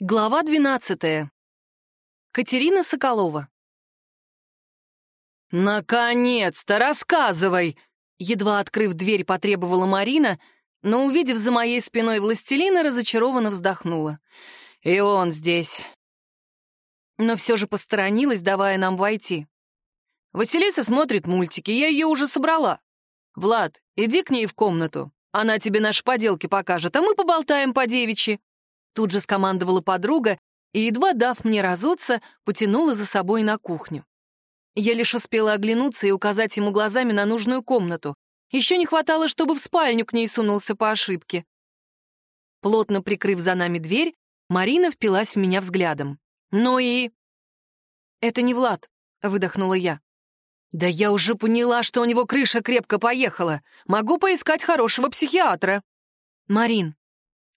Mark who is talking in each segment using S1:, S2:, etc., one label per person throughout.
S1: Глава 12. Катерина Соколова. «Наконец-то рассказывай!» Едва открыв дверь, потребовала Марина, но, увидев за моей спиной властелина, разочарованно вздохнула. «И он здесь». Но все же посторонилась, давая нам войти. Василиса смотрит мультики, я ее уже собрала. «Влад, иди к ней в комнату, она тебе наши поделки покажет, а мы поболтаем по девичьи». Тут же скомандовала подруга и, едва дав мне разуться, потянула за собой на кухню. Я лишь успела оглянуться и указать ему глазами на нужную комнату. Еще не хватало, чтобы в спальню к ней сунулся по ошибке. Плотно прикрыв за нами дверь, Марина впилась в меня взглядом. «Ну и...» «Это не Влад», — выдохнула я. «Да я уже поняла, что у него крыша крепко поехала. Могу поискать хорошего психиатра». «Марин,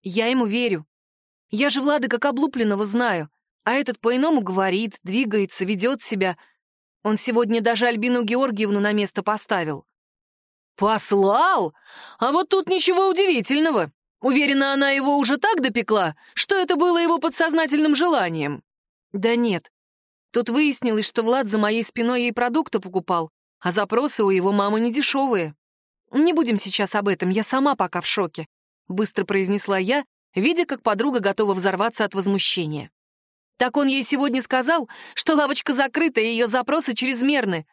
S1: я ему верю. Я же Влада как облупленного знаю, а этот по-иному говорит, двигается, ведет себя. Он сегодня даже Альбину Георгиевну на место поставил. «Послал? А вот тут ничего удивительного. Уверена, она его уже так допекла, что это было его подсознательным желанием». «Да нет. Тут выяснилось, что Влад за моей спиной ей продукты покупал, а запросы у его мамы не дешевые. Не будем сейчас об этом, я сама пока в шоке», — быстро произнесла я, видя, как подруга готова взорваться от возмущения. Так он ей сегодня сказал, что лавочка закрыта, и ее запросы чрезмерны.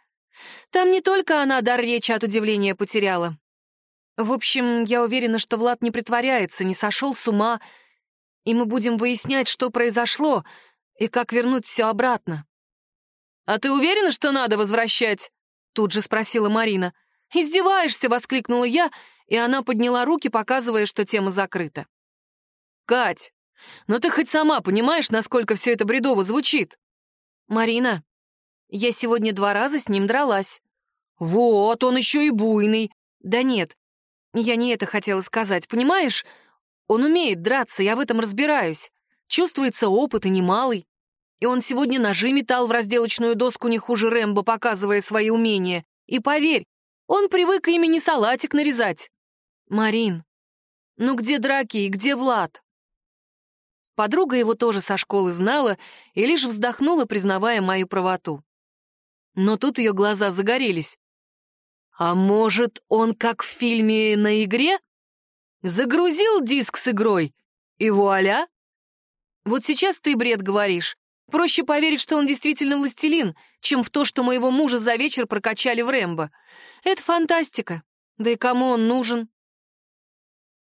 S1: Там не только она дар речи от удивления потеряла. В общем, я уверена, что Влад не притворяется, не сошел с ума, и мы будем выяснять, что произошло и как вернуть все обратно. «А ты уверена, что надо возвращать?» Тут же спросила Марина. «Издеваешься!» — воскликнула я, и она подняла руки, показывая, что тема закрыта. «Кать, но ты хоть сама понимаешь, насколько все это бредово звучит?» «Марина, я сегодня два раза с ним дралась». «Вот, он еще и буйный». «Да нет, я не это хотела сказать, понимаешь? Он умеет драться, я в этом разбираюсь. Чувствуется опыт и немалый. И он сегодня ножи метал в разделочную доску не хуже Рэмбо, показывая свои умения. И поверь, он привык ими не салатик нарезать. Марин, ну где драки и где Влад? Подруга его тоже со школы знала и лишь вздохнула, признавая мою правоту. Но тут ее глаза загорелись. А может, он как в фильме «На игре»? Загрузил диск с игрой, и вуаля! Вот сейчас ты бред говоришь. Проще поверить, что он действительно властелин, чем в то, что моего мужа за вечер прокачали в Рэмбо. Это фантастика. Да и кому он нужен?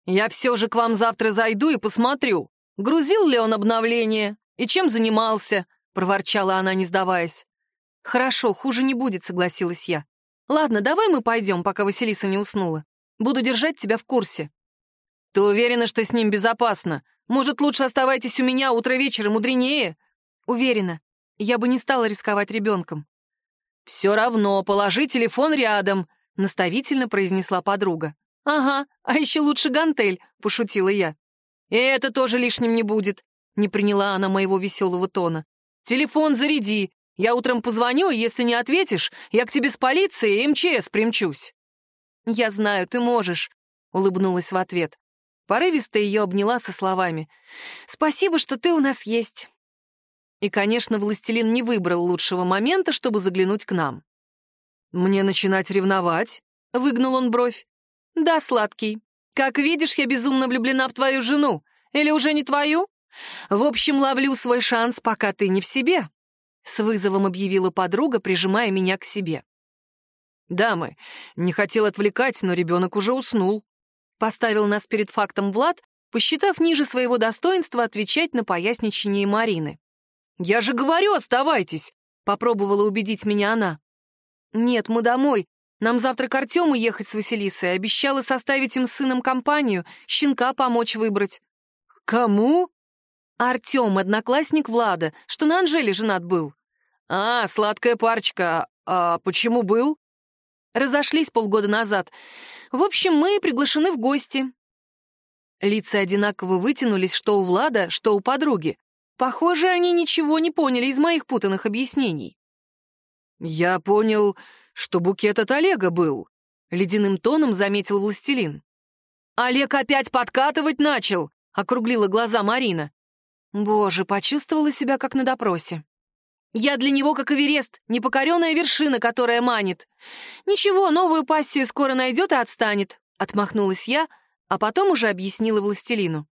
S1: Я все же к вам завтра зайду и посмотрю, Грузил ли он обновление? И чем занимался?» — проворчала она, не сдаваясь. «Хорошо, хуже не будет», — согласилась я. «Ладно, давай мы пойдем, пока Василиса не уснула. Буду держать тебя в курсе». «Ты уверена, что с ним безопасно? Может, лучше оставайтесь у меня, утро вечера мудренее?» «Уверена. Я бы не стала рисковать ребенком». «Все равно, положи телефон рядом», — наставительно произнесла подруга. «Ага, а еще лучше гантель», — пошутила я. «И это тоже лишним не будет», — не приняла она моего веселого тона. «Телефон заряди. Я утром позвоню, и если не ответишь, я к тебе с полицией и МЧС примчусь». «Я знаю, ты можешь», — улыбнулась в ответ. Порывисто ее обняла со словами. «Спасибо, что ты у нас есть». И, конечно, властелин не выбрал лучшего момента, чтобы заглянуть к нам. «Мне начинать ревновать?» — выгнул он бровь. «Да, сладкий. Как видишь, я безумно влюблена в твою жену. Или уже не твою? В общем, ловлю свой шанс, пока ты не в себе. С вызовом объявила подруга, прижимая меня к себе. «Дамы, не хотел отвлекать, но ребенок уже уснул». Поставил нас перед фактом Влад, посчитав ниже своего достоинства отвечать на поясничение Марины. «Я же говорю, оставайтесь!» — попробовала убедить меня она. «Нет, мы домой. Нам завтра к Артему ехать с Василисой. Обещала составить им с сыном компанию, щенка помочь выбрать. Кому? Артем, одноклассник Влада, что на Анжеле женат был. А, сладкая парочка. А почему был? Разошлись полгода назад. В общем, мы приглашены в гости. Лица одинаково вытянулись, что у Влада, что у подруги. Похоже, они ничего не поняли из моих путанных объяснений. «Я понял, что букет от Олега был», — ледяным тоном заметил властелин. «Олег опять подкатывать начал», — округлила глаза Марина. Боже, почувствовала себя как на допросе. Я для него как Эверест, непокоренная вершина, которая манит. Ничего, новую пассию скоро найдет и отстанет, — отмахнулась я, а потом уже объяснила властелину.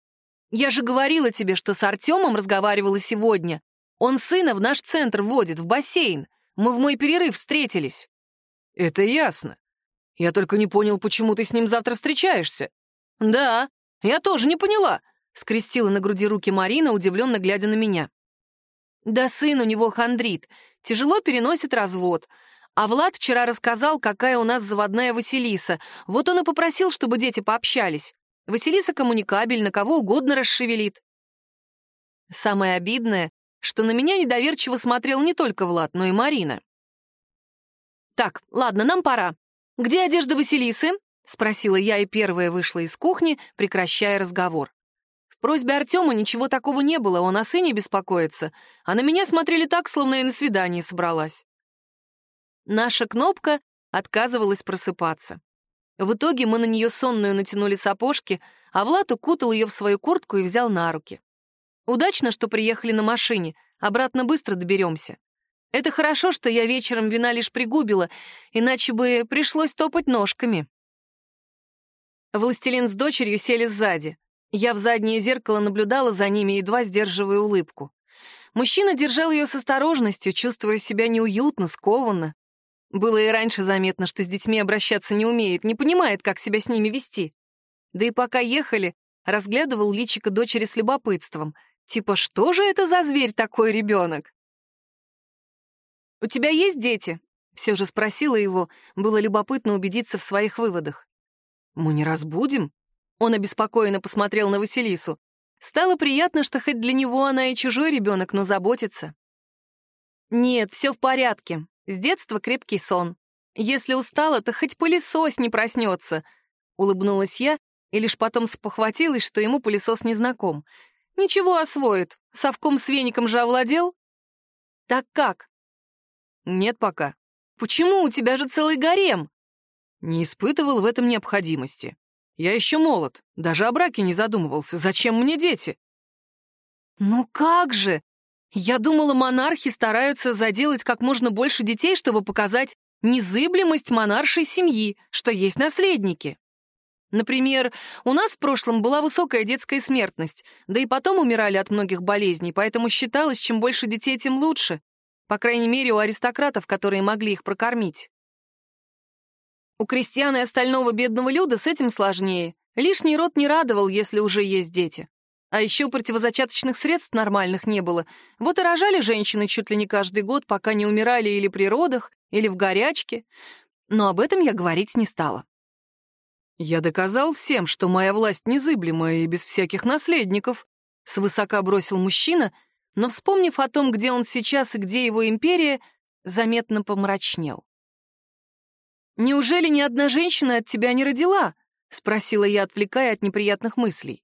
S1: Я же говорила тебе, что с Артемом разговаривала сегодня. Он сына в наш центр водит, в бассейн. Мы в мой перерыв встретились.
S2: Это ясно. Я только не понял, почему ты с ним завтра встречаешься.
S1: Да, я тоже не поняла, — скрестила на груди руки Марина, удивленно глядя на меня. Да сын у него хандрит, тяжело переносит развод. А Влад вчера рассказал, какая у нас заводная Василиса. Вот он и попросил, чтобы дети пообщались. Василиса коммуникабельна, кого угодно расшевелит. Самое обидное, что на меня недоверчиво смотрел не только Влад, но и Марина. «Так, ладно, нам пора. Где одежда Василисы?» — спросила я и первая вышла из кухни, прекращая разговор. В просьбе Артема ничего такого не было, он о сыне беспокоится, а на меня смотрели так, словно я на свидание собралась. Наша кнопка отказывалась просыпаться. В итоге мы на нее сонную натянули сапожки, а Влад укутал ее в свою куртку и взял на руки. Удачно, что приехали на машине, обратно быстро доберемся. Это хорошо, что я вечером вина лишь пригубила, иначе бы пришлось топать ножками. Властелин с дочерью сели сзади. Я в заднее зеркало наблюдала за ними, едва сдерживая улыбку. Мужчина держал ее с осторожностью, чувствуя себя неуютно, скованно. Было и раньше заметно, что с детьми обращаться не умеет, не понимает, как себя с ними вести. Да и пока ехали, разглядывал личико дочери с любопытством. Типа, что же это за зверь такой ребенок? «У тебя есть дети?» — все же спросила его, было любопытно убедиться в своих выводах.
S2: «Мы не разбудим?»
S1: Он обеспокоенно посмотрел на Василису. Стало приятно, что хоть для него она и чужой ребенок, но заботится. «Нет, все в порядке. С детства крепкий сон. Если устала, то хоть пылесос не проснется», — улыбнулась я и лишь потом спохватилась, что ему пылесос не знаком. «Ничего освоит. Совком с веником же овладел?» «Так как?»
S2: «Нет пока».
S1: «Почему? У тебя же целый гарем».
S2: Не испытывал в этом необходимости. Я еще молод, даже о браке не задумывался. Зачем мне дети?
S1: Ну как же? Я думала, монархи стараются заделать как можно больше детей, чтобы показать незыблемость монаршей семьи, что есть наследники. Например, у нас в прошлом была высокая детская смертность, да и потом умирали от многих болезней, поэтому считалось, чем больше детей, тем лучше. По крайней мере, у аристократов, которые могли их прокормить. У крестьян и остального бедного люда с этим сложнее. Лишний род не радовал, если уже есть дети. А еще противозачаточных средств нормальных не было. Вот и рожали женщины чуть ли не каждый год, пока не умирали или при родах, или в горячке. Но об этом я говорить не стала.
S2: «Я доказал всем, что моя власть незыблемая и без всяких наследников», — свысока бросил мужчина, но, вспомнив о том, где он сейчас и где его империя, заметно помрачнел. «Неужели ни одна женщина от тебя не родила?» — спросила я, отвлекая от неприятных мыслей.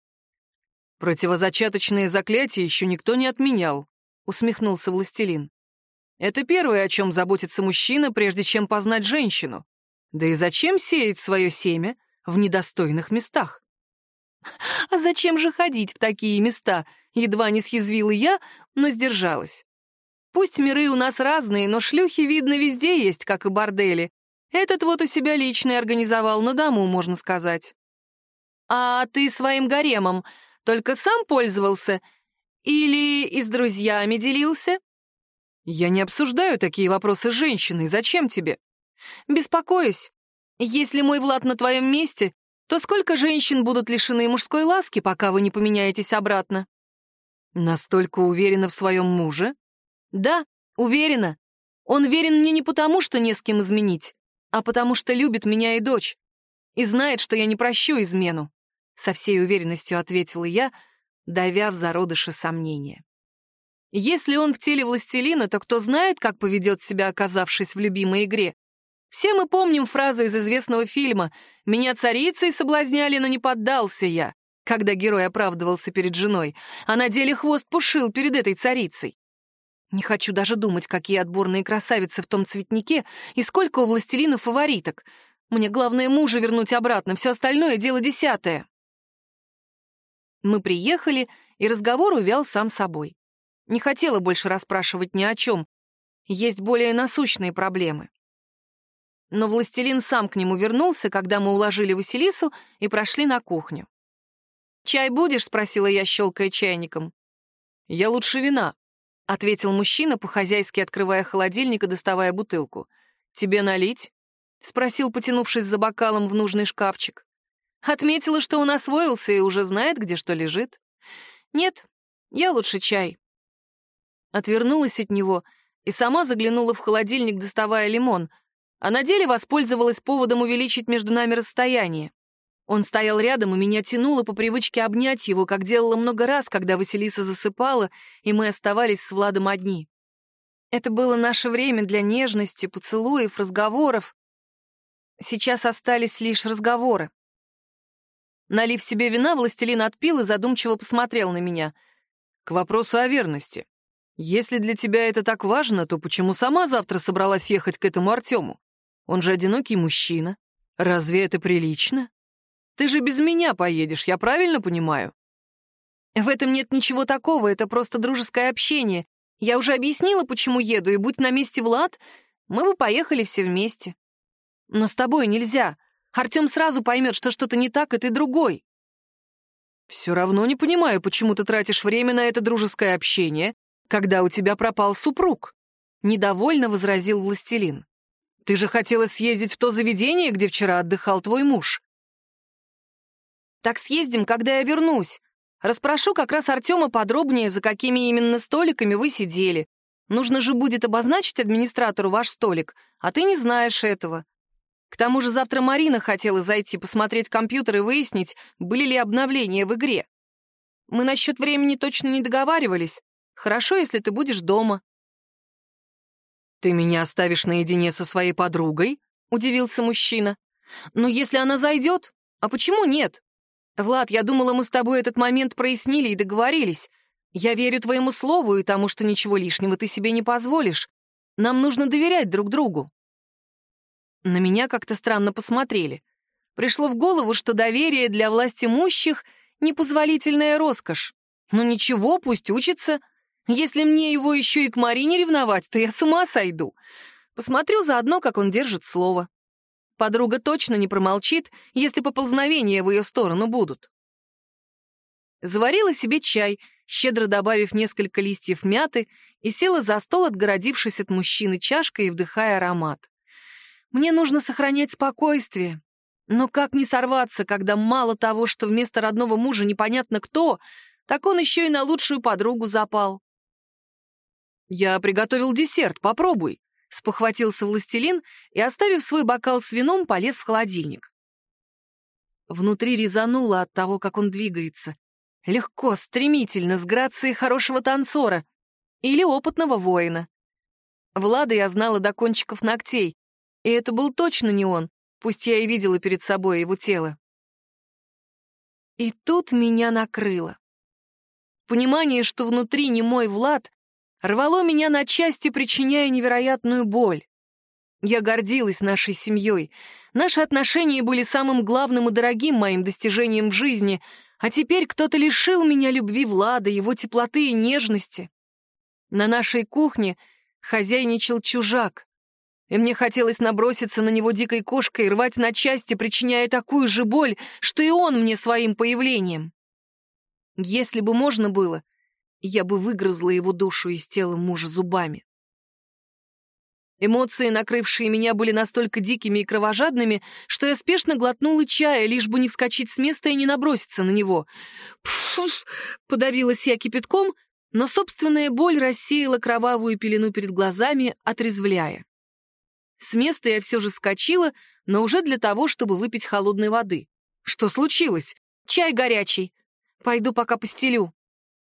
S2: «Противозачаточные заклятия еще никто не отменял», — усмехнулся властелин. «Это первое, о чем заботится мужчина, прежде чем познать женщину. Да и зачем сеять свое семя в недостойных местах?»
S1: «А зачем же ходить в такие места?» — едва не съязвила я, но сдержалась. «Пусть миры у нас разные, но шлюхи, видно, везде есть, как и бордели, этот вот у себя личный организовал, на дому, можно сказать. А ты своим гаремом только сам пользовался или и с друзьями делился?
S2: Я не обсуждаю такие вопросы с женщиной. Зачем тебе?
S1: Беспокоюсь. Если мой Влад на твоем месте, то сколько женщин будут лишены мужской ласки, пока вы не поменяетесь обратно?
S2: Настолько уверена в своем муже?
S1: Да, уверена. Он верен мне не потому, что не с кем изменить, а потому что любит меня и дочь. И знает, что я не прощу измену. Со всей уверенностью ответила я, давя в зародыше сомнения. Если он в теле властелина, то кто знает, как поведет себя, оказавшись в любимой игре. Все мы помним фразу из известного фильма «Меня царицей соблазняли, но не поддался я», когда герой оправдывался перед женой, а на деле хвост пушил перед этой царицей. Не хочу даже думать, какие отборные красавицы в том цветнике и сколько у властелинов фавориток. Мне главное мужа вернуть обратно, все остальное — дело десятое. Мы приехали,
S2: и разговор увял сам собой. Не хотела больше расспрашивать ни о чем. Есть более насущные проблемы. Но властелин сам к нему вернулся, когда мы уложили Василису и прошли на кухню. «Чай будешь?» — спросила я, щелкая чайником. «Я лучше вина», — ответил мужчина, по-хозяйски открывая холодильник и доставая бутылку. «Тебе налить?» — спросил, потянувшись за бокалом в нужный шкафчик. Отметила, что он освоился и уже знает, где что лежит. «Нет, я лучше чай». Отвернулась от него и сама заглянула в холодильник, доставая лимон, а на деле воспользовалась поводом увеличить между нами расстояние. Он стоял рядом, и меня тянуло по привычке обнять его, как делала много раз, когда Василиса засыпала, и мы оставались с Владом одни. Это было наше время для нежности, поцелуев, разговоров. Сейчас остались лишь разговоры. Налив себе вина, властелин отпил и задумчиво посмотрел на меня. «К вопросу о верности. Если для тебя это так важно, то почему сама завтра собралась ехать к этому Артему? Он же одинокий мужчина. Разве это прилично?» Ты же без меня поедешь, я правильно понимаю?» «В этом нет ничего такого, это просто дружеское общение. Я уже объяснила, почему еду, и будь на месте Влад, мы бы поехали все вместе. Но с тобой нельзя. Артем сразу поймет, что что-то не так, и ты другой». «Все равно не понимаю, почему ты тратишь время на это дружеское общение, когда у тебя пропал супруг», — недовольно возразил властелин. «Ты же хотела съездить в то заведение, где вчера отдыхал твой муж. Так съездим, когда я вернусь. Расспрошу как раз Артема подробнее, за какими именно столиками вы сидели. Нужно же будет обозначить администратору ваш столик, а ты не знаешь этого. К тому же завтра Марина хотела зайти, посмотреть компьютер и выяснить, были ли обновления в игре. Мы насчет времени точно не договаривались. Хорошо, если ты будешь дома. «Ты меня оставишь наедине со своей подругой?» — удивился мужчина. «Ну, если она зайдет, а почему нет? «Влад, я думала, мы с тобой этот момент прояснили и договорились. Я верю твоему слову и тому, что ничего лишнего ты себе не позволишь. Нам нужно доверять друг другу». На меня как-то странно посмотрели. Пришло в голову, что доверие для власть имущих — непозволительная роскошь. Ну ничего, пусть учится. Если мне его еще и к Марине ревновать, то я с ума сойду. Посмотрю заодно, как он держит слово. Подруга точно не промолчит, если поползновения в ее сторону будут. Заварила себе чай, щедро добавив несколько листьев мяты, и села за стол, отгородившись от мужчины чашкой и вдыхая аромат. Мне нужно сохранять спокойствие. Но как не сорваться, когда мало того, что вместо родного мужа непонятно кто, так он еще и на лучшую подругу запал. «Я приготовил десерт, попробуй», спохватился властелин и, оставив свой бокал с вином, полез в холодильник. Внутри резануло от того, как он двигается. Легко, стремительно, с грацией хорошего танцора или опытного воина. Влада я знала до кончиков ногтей, и это был точно не он, пусть я и видела перед собой его тело. И тут меня накрыло. Понимание, что внутри не мой Влад, рвало меня на части, причиняя невероятную боль. Я гордилась нашей семьей. Наши отношения были самым главным и дорогим моим достижением в жизни, а теперь кто-то лишил меня любви Влада, его теплоты и нежности. На нашей кухне хозяйничал чужак, и мне хотелось наброситься на него дикой кошкой и рвать на части, причиняя такую же боль, что и он мне своим появлением. Если бы можно было, я бы выгрызла его душу из тела мужа зубами. Эмоции, накрывшие меня, были настолько дикими и кровожадными, что я спешно глотнула чая, лишь бы не вскочить с места и не наброситься на него. Пф, подавилась я кипятком, но собственная боль рассеяла кровавую пелену перед глазами, отрезвляя. С места я все же вскочила, но уже для того, чтобы выпить холодной воды. Что случилось? Чай горячий. Пойду пока постелю.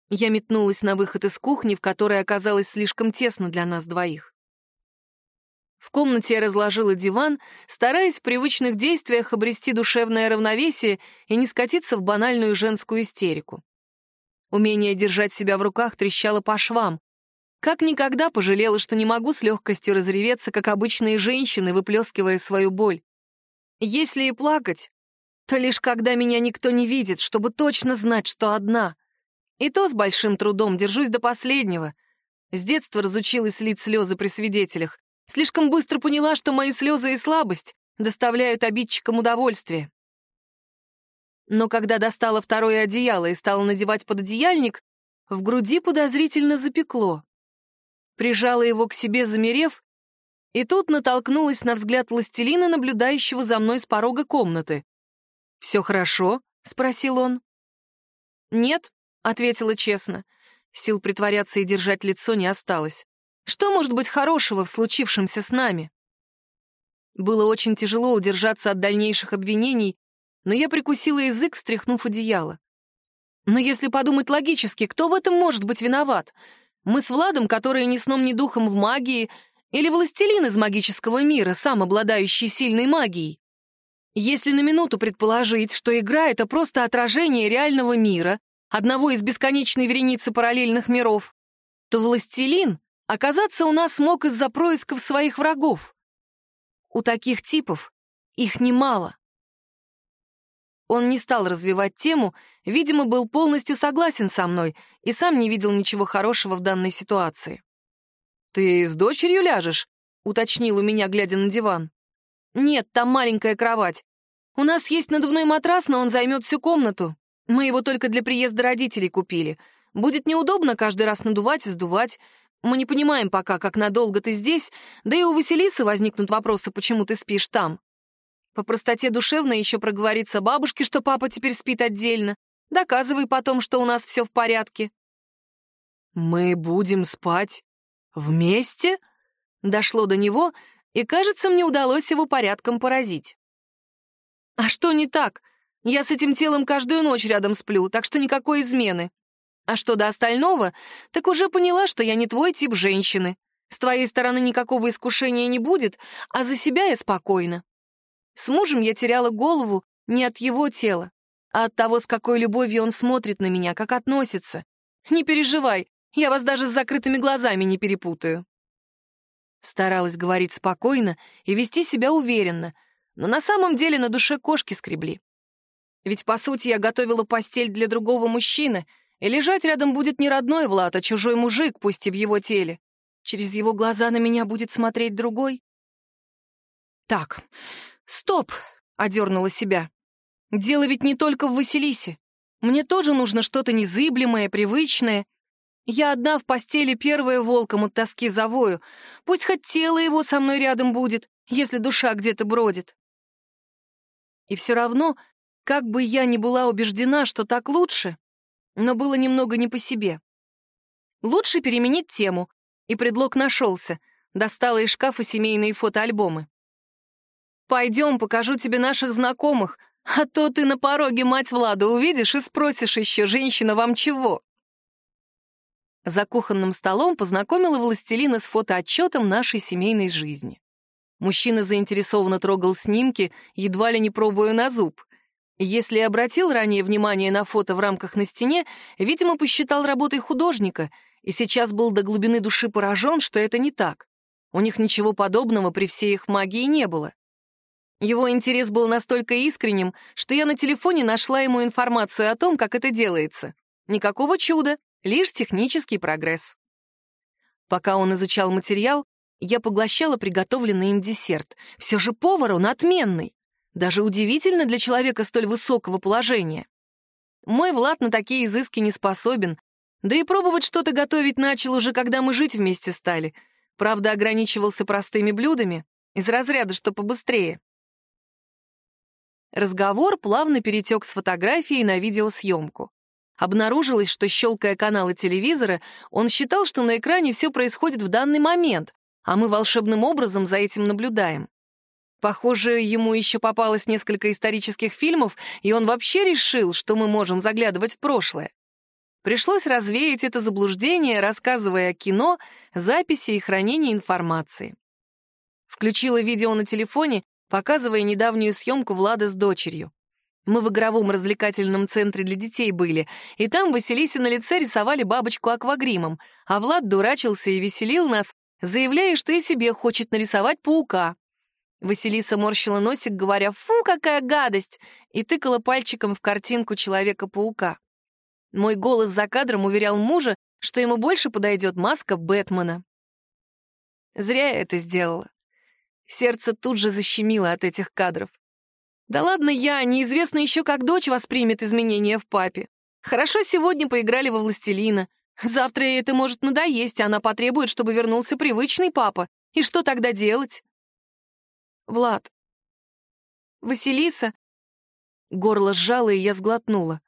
S2: Я метнулась на выход из кухни, в которой оказалось слишком тесно для нас двоих. В комнате я разложила диван, стараясь в привычных действиях обрести душевное равновесие и не скатиться в банальную женскую истерику. Умение держать себя в руках трещало по швам. Как никогда пожалела, что не могу с легкостью разреветься, как обычные женщины, выплескивая свою боль. Если и плакать, то лишь когда меня никто не видит, чтобы точно знать, что одна — И то с большим трудом, держусь до последнего. С детства разучилась лить слезы при свидетелях. Слишком быстро поняла, что мои слезы и слабость доставляют обидчикам удовольствие. Но когда достала второе одеяло и стала надевать пододеяльник, в груди подозрительно запекло. Прижала его к себе, замерев, и тут натолкнулась на взгляд властелина, наблюдающего за мной с порога комнаты. «Все хорошо?» — спросил он. «Нет», — ответила честно. Сил притворяться и держать лицо не осталось. Что может быть хорошего в случившемся с нами? Было очень тяжело удержаться от дальнейших обвинений, но я прикусила язык, встряхнув одеяло. Но если подумать логически, кто в этом может быть виноват? Мы с Владом, которые ни сном, ни духом в магии, или властелин из магического мира, сам обладающий сильной магией? Если на минуту предположить, что игра — это просто отражение реального мира, одного из бесконечной вереницы параллельных миров, то властелин оказаться у нас мог из-за происков своих врагов. У таких типов их немало. Он не стал развивать тему, видимо, был полностью согласен со мной и сам не видел ничего хорошего в данной ситуации. «Ты с дочерью ляжешь?» — уточнил у меня, глядя на диван. «Нет, там маленькая кровать. У нас есть надувной матрас, но он займет всю комнату. Мы его только для приезда родителей купили. Будет неудобно каждый раз надувать и сдувать. Мы не понимаем пока, как надолго ты здесь, да и у Василисы возникнут вопросы, почему ты спишь там. По простоте душевной еще проговорится бабушке, что папа теперь спит отдельно. Доказывай потом, что у нас все в порядке. «Мы будем спать вместе?» Дошло до него, и, кажется, мне удалось его порядком поразить. «А что не так? Я с этим телом каждую ночь рядом сплю, так что никакой измены. А что до остального, так уже поняла, что я не твой тип женщины. С твоей стороны никакого искушения не будет, а за себя я спокойна. С мужем я теряла голову не от его тела, а от того, с какой любовью он смотрит на меня, как относится. Не переживай, я вас даже с закрытыми глазами не перепутаю. Старалась говорить спокойно и вести себя уверенно, но на самом деле на душе кошки скребли. Ведь, по сути, я готовила постель для другого мужчины, и лежать рядом будет не родной Влад, а чужой мужик, пусть и в его теле. Через его глаза на меня будет смотреть другой. Так, «Стоп!» — одернула себя. «Дело ведь не только в Василисе. Мне тоже нужно что-то незыблемое, привычное. Я одна в постели первая волком от тоски завою. Пусть хоть тело его со мной рядом будет, если душа где-то бродит». И все равно, как бы я ни была убеждена, что так лучше, но было немного не по себе. Лучше переменить тему, и предлог нашелся. Достала из шкафа семейные фотоальбомы. Пойдем, покажу тебе наших знакомых, а то ты на пороге мать Влада увидишь и спросишь еще, женщина, вам чего?» За кухонным столом познакомила властелина с фотоотчетом нашей семейной жизни. Мужчина заинтересованно трогал снимки, едва ли не пробуя на зуб. Если обратил ранее внимание на фото в рамках на стене, видимо, посчитал работой художника и сейчас был до глубины души поражен, что это не так. У них ничего подобного при всей их магии не было. Его интерес был настолько искренним, что я на телефоне нашла ему информацию о том, как это делается. Никакого чуда, лишь технический прогресс. Пока он изучал материал, я поглощала приготовленный им десерт. Все же повар он отменный. Даже удивительно для человека столь высокого положения. Мой Влад на такие изыски не способен, да и пробовать что-то готовить начал уже, когда мы жить вместе стали. Правда, ограничивался простыми блюдами, из разряда, что побыстрее. Разговор плавно перетек с фотографии на видеосъемку. Обнаружилось, что, щелкая каналы телевизора, он считал, что на экране все происходит в данный момент, а мы волшебным образом за этим наблюдаем. Похоже, ему еще попалось несколько исторических фильмов, и он вообще решил, что мы можем заглядывать в прошлое. Пришлось развеять это заблуждение, рассказывая о кино, записи и хранении информации. Включила видео на телефоне показывая недавнюю съемку Влада с дочерью. Мы в игровом развлекательном центре для детей были, и там Василисе на лице рисовали бабочку аквагримом, а Влад дурачился и веселил нас, заявляя, что и себе хочет нарисовать паука. Василиса морщила носик, говоря «Фу, какая гадость!» и тыкала пальчиком в картинку Человека-паука.
S1: Мой голос за кадром уверял мужа, что ему больше подойдет маска Бэтмена. Зря я это сделала. Сердце тут же защемило от этих кадров. Да ладно я, неизвестно еще, как дочь воспримет изменения в папе. Хорошо сегодня поиграли во «Властелина». Завтра ей это может надоесть, а она потребует, чтобы вернулся привычный папа. И что тогда делать? Влад. Василиса. Горло сжало, и я сглотнула.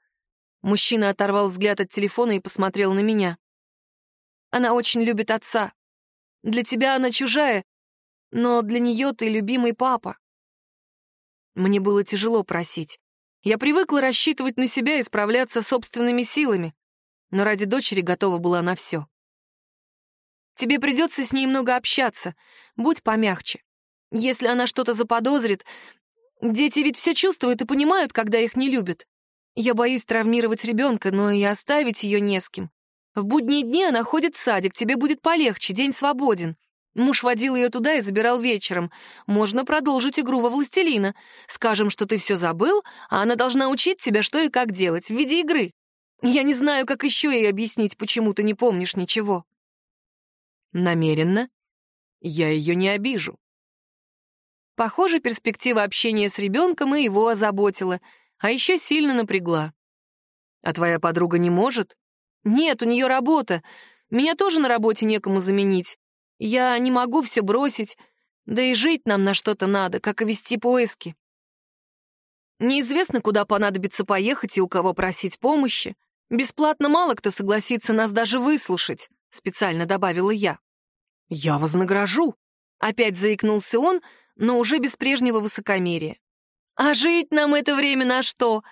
S1: Мужчина оторвал взгляд от телефона и посмотрел на меня. Она очень любит отца. Для тебя она чужая, но для нее ты любимый папа. Мне было тяжело просить. Я привыкла рассчитывать на себя и справляться собственными силами, но ради дочери готова была на все. Тебе придется с ней много общаться, будь помягче. Если она что-то заподозрит, дети ведь все чувствуют и понимают, когда их не любят. Я боюсь травмировать ребенка, но и оставить ее не с кем. В будние дни она ходит в садик, тебе будет полегче, день свободен. Муж водил ее туда и забирал вечером. Можно продолжить игру во властелина. Скажем, что ты все забыл, а она должна учить тебя, что и как делать, в виде игры. Я не знаю, как еще ей объяснить, почему ты не помнишь ничего. Намеренно я ее не обижу. Похоже, перспектива общения с ребенком и его озаботила, а еще сильно напрягла. А твоя подруга не может? Нет, у нее работа. Меня тоже на работе некому заменить. Я не могу все бросить, да и жить нам на что-то надо, как и вести поиски. Неизвестно, куда понадобится поехать и у кого просить помощи. Бесплатно мало кто согласится нас даже выслушать, специально добавила я. Я вознагражу. Опять заикнулся он, но уже без прежнего высокомерия. А жить нам это время на что?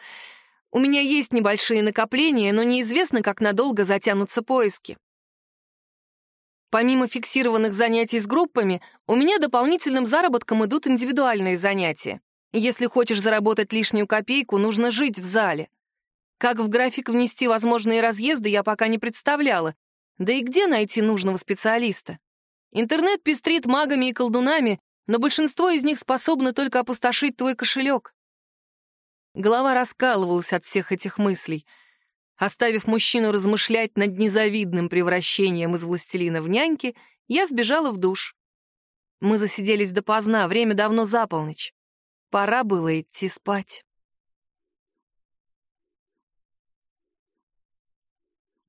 S1: У меня есть небольшие накопления, но неизвестно, как надолго затянутся поиски. Помимо фиксированных занятий с группами, у меня дополнительным заработком идут индивидуальные занятия. Если хочешь заработать лишнюю копейку, нужно жить в зале. Как в график внести возможные разъезды, я пока не представляла. Да и где найти нужного специалиста? Интернет пестрит магами и колдунами, но большинство из них способны только опустошить твой кошелек. Голова раскалывалась от всех этих мыслей — Оставив мужчину размышлять над незавидным превращением из властелина в няньки, я сбежала в душ. Мы засиделись допоздна, время давно за полночь. Пора было идти спать.